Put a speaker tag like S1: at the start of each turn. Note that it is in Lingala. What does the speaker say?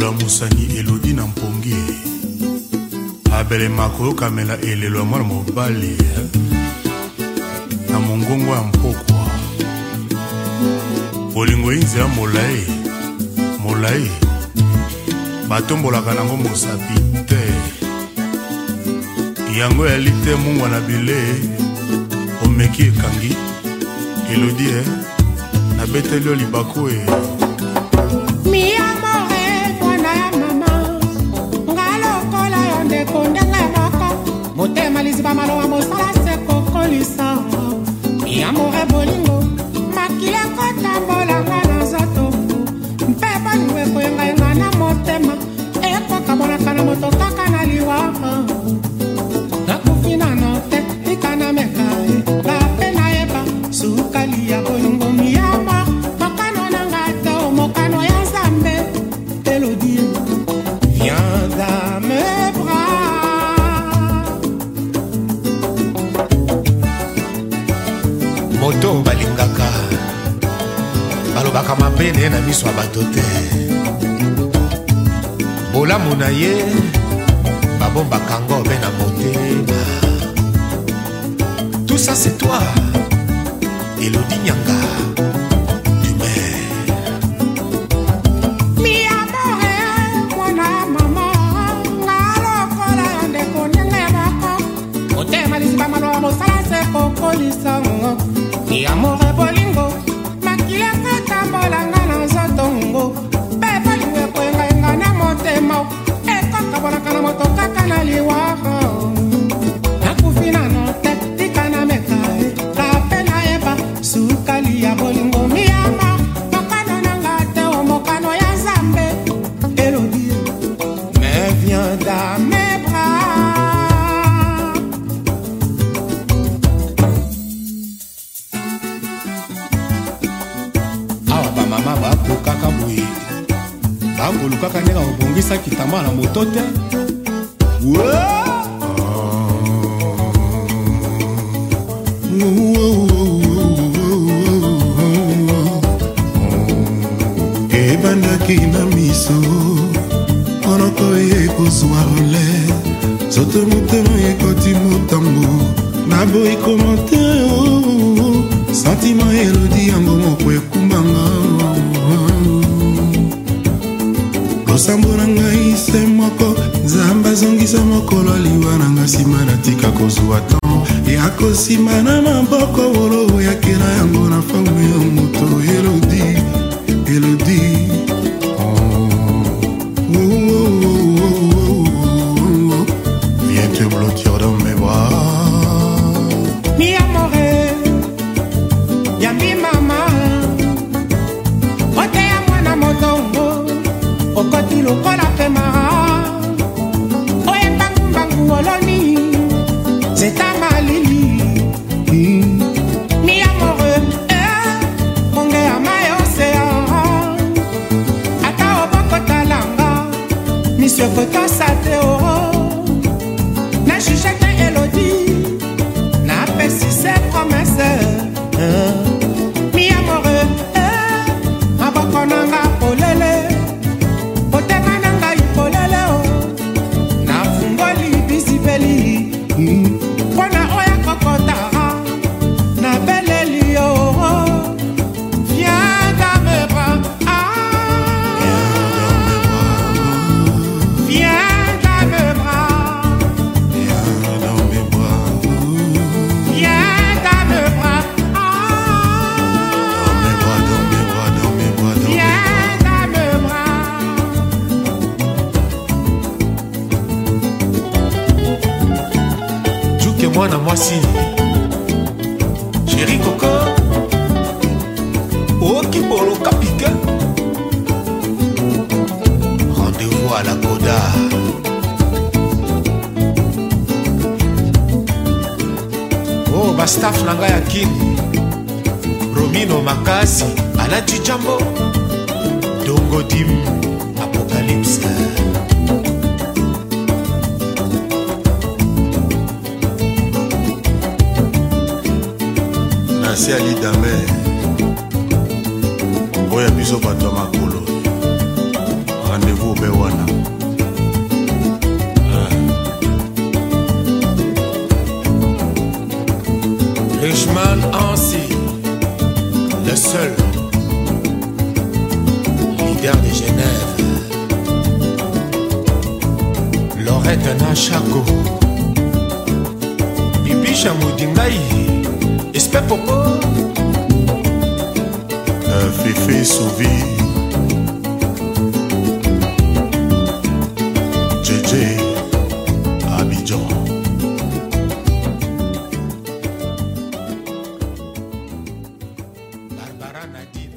S1: bolamusani elodi na mpongi abelema koyokamela elelo ya mwana mobali na mongongo ya mpokwa bolingo ye nzela molai molai batombolaka nango mosapi te yango yali te mungwa na bile omeki ekangi elodi e nabeteli yo libaku e eh. balingaka balobaka mabe na ye na miso ya bato te bolamu na ye babombaka ngo mpe na motema tout ça c'est toi elodi nyanga kaka na liwa nakufi nano te tika na meka kape nayeba sukali ya bolingo miyama mokano nanga te o mokano ya nzambe elobi me vien da mes bras awa bamama bakokaka boye bakolukaka ndenge babongisaki tambwa na moto te ebandaki na miso monoko ekozwa role soto motema ekoti motambo naboyi komote oh. santima elodi yango moko ekumbanga losambo na ngai se moko nzambe azongisa mokolo aliwa na nga nsima natika kozwa tan e ya kosima na maboko wolo oyakela yango na fango ya moto elodi elodi oh, oh, oh, Viens te blottir dans mes bras lokola mwana mwasi sheri koko okipolo kapike rendez-vous à la koda o oh, bastaf na ngai ya kini romino makasi alati jambo dongodim likolo ya biso bato ya makolo rendez-vous obe wana ah. richman ansi le seul leader de genève lorette nachako bibicha modingai espe popo me fez sorrir. DJ Abidjan. Barbara Nadine.